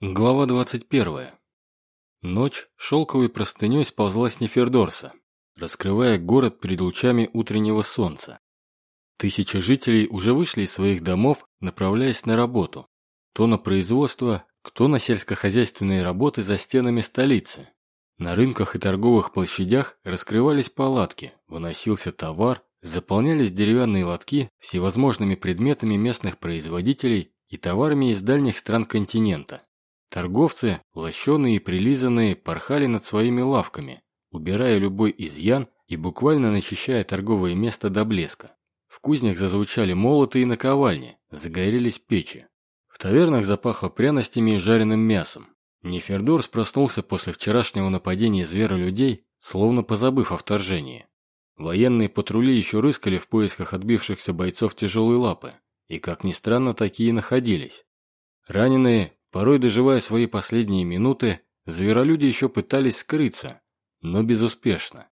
Глава 21. Ночь шелковой простыней сползла с Нефердорса, раскрывая город перед лучами утреннего солнца. Тысячи жителей уже вышли из своих домов, направляясь на работу. То на производство, кто на сельскохозяйственные работы за стенами столицы. На рынках и торговых площадях раскрывались палатки, выносился товар, заполнялись деревянные лотки всевозможными предметами местных производителей и товарами из дальних стран континента. Торговцы, лощеные и прилизанные, порхали над своими лавками, убирая любой изъян и буквально начищая торговое место до блеска. В кузнях зазвучали молоты и наковальни, загорелись печи. В тавернах запахло пряностями и жареным мясом. Нефердорс проснулся после вчерашнего нападения зверолюдей, словно позабыв о вторжении. Военные патрули еще рыскали в поисках отбившихся бойцов тяжелой лапы, и, как ни странно, такие находились. Раненые, Порой, доживая свои последние минуты, зверолюди еще пытались скрыться, но безуспешно.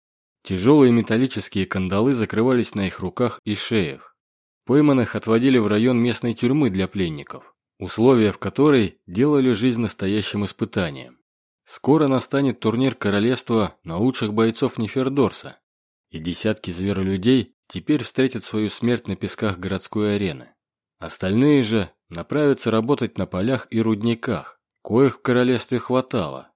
Тяжелые металлические кандалы закрывались на их руках и шеях. Пойманных отводили в район местной тюрьмы для пленников, условия в которой делали жизнь настоящим испытанием. Скоро настанет турнир королевства на лучших бойцов Нефердорса, и десятки зверолюдей теперь встретят свою смерть на песках городской арены. Остальные же направиться работать на полях и рудниках, коих в королевстве хватало.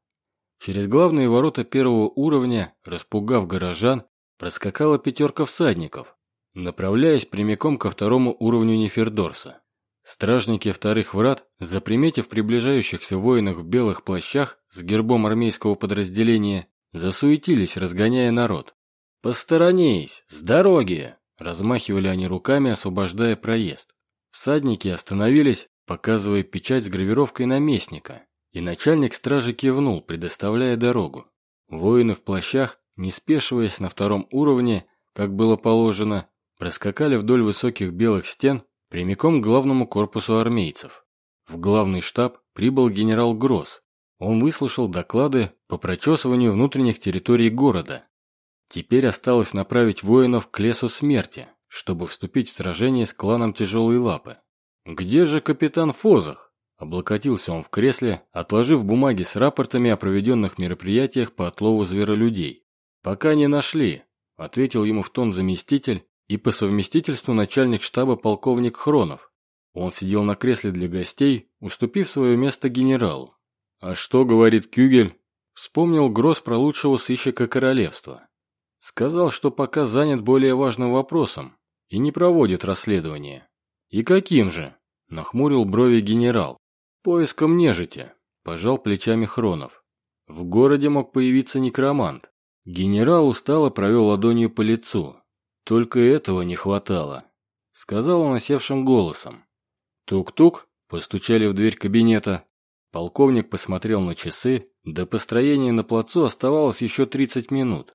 Через главные ворота первого уровня, распугав горожан, проскакала пятерка всадников, направляясь прямиком ко второму уровню Нефердорса. Стражники вторых врат, заприметив приближающихся воинов в белых плащах с гербом армейского подразделения, засуетились, разгоняя народ. «Посторонись! С дороги!» Размахивали они руками, освобождая проезд. Всадники остановились, показывая печать с гравировкой наместника, и начальник стражи кивнул, предоставляя дорогу. Воины в плащах, не спешиваясь на втором уровне, как было положено, проскакали вдоль высоких белых стен прямиком к главному корпусу армейцев. В главный штаб прибыл генерал Гросс. Он выслушал доклады по прочесыванию внутренних территорий города. Теперь осталось направить воинов к лесу смерти, чтобы вступить в сражение с кланом Тяжелой Лапы. «Где же капитан Фозах?» Облокотился он в кресле, отложив бумаги с рапортами о проведенных мероприятиях по отлову зверолюдей. «Пока не нашли», — ответил ему в тон заместитель и по совместительству начальник штаба полковник Хронов. Он сидел на кресле для гостей, уступив свое место генералу. «А что говорит Кюгель?» Вспомнил Гросс про лучшего сыщика королевства. Сказал, что пока занят более важным вопросом и не проводит расследование. И каким же? Нахмурил брови генерал. Поиском нежити. Пожал плечами Хронов. В городе мог появиться некромант. Генерал устало провел ладонью по лицу. Только этого не хватало. Сказал он осевшим голосом. Тук-тук, постучали в дверь кабинета. Полковник посмотрел на часы. До построения на плацу оставалось еще 30 минут.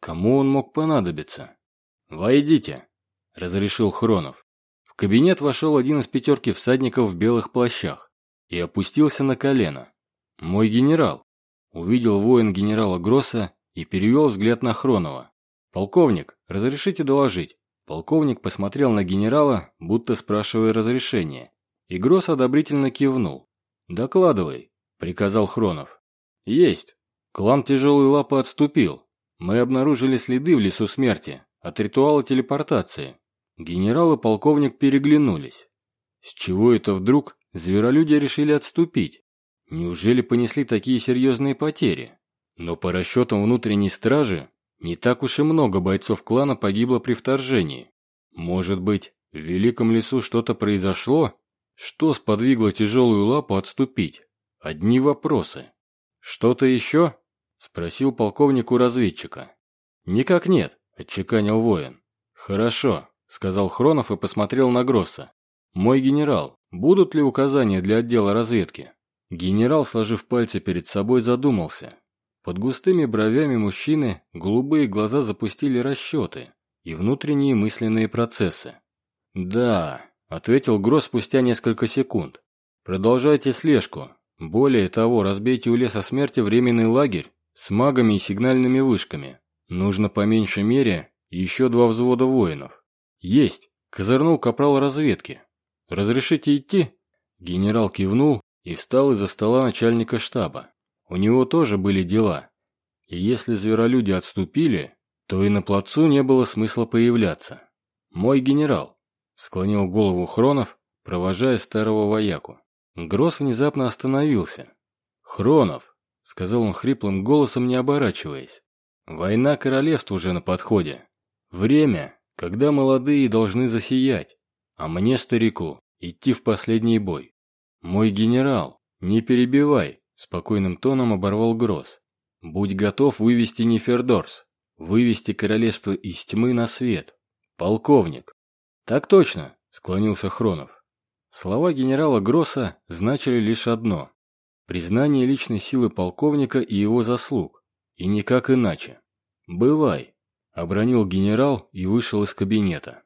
Кому он мог понадобиться? «Войдите», — разрешил Хронов. В кабинет вошел один из пятерки всадников в белых плащах и опустился на колено. «Мой генерал», — увидел воин генерала Гросса и перевел взгляд на Хронова. «Полковник, разрешите доложить?» Полковник посмотрел на генерала, будто спрашивая разрешения, и Гросс одобрительно кивнул. «Докладывай», — приказал Хронов. «Есть. Клан Тяжелой Лапы отступил. Мы обнаружили следы в лесу смерти от ритуала телепортации. Генерал и полковник переглянулись. С чего это вдруг зверолюди решили отступить? Неужели понесли такие серьезные потери? Но по расчетам внутренней стражи, не так уж и много бойцов клана погибло при вторжении. Может быть, в Великом лесу что-то произошло? Что сподвигло тяжелую лапу отступить? Одни вопросы. Что-то еще? Спросил полковник у разведчика. «Никак нет», – отчеканил воин. «Хорошо», – сказал Хронов и посмотрел на Гросса. «Мой генерал, будут ли указания для отдела разведки?» Генерал, сложив пальцы перед собой, задумался. Под густыми бровями мужчины голубые глаза запустили расчеты и внутренние мысленные процессы. «Да», – ответил Гросс спустя несколько секунд. «Продолжайте слежку. Более того, разбейте у леса смерти временный лагерь с магами и сигнальными вышками. Нужно по меньшей мере еще два взвода воинов. Есть, козырнул капрал разведки. Разрешите идти? Генерал кивнул и встал из-за стола начальника штаба. У него тоже были дела. И если зверолюди отступили, то и на плацу не было смысла появляться. «Мой генерал», — склонил голову Хронов, провожая старого вояку. Гросс внезапно остановился. «Хронов», — сказал он хриплым голосом, не оборачиваясь. «Война королевств уже на подходе. Время, когда молодые должны засиять, а мне, старику, идти в последний бой. Мой генерал, не перебивай, спокойным тоном оборвал Гросс. Будь готов вывести Нефердорс, вывести королевство из тьмы на свет. Полковник. Так точно, склонился Хронов. Слова генерала Гросса значили лишь одно – признание личной силы полковника и его заслуг, и никак иначе. «Бывай», – обронил генерал и вышел из кабинета.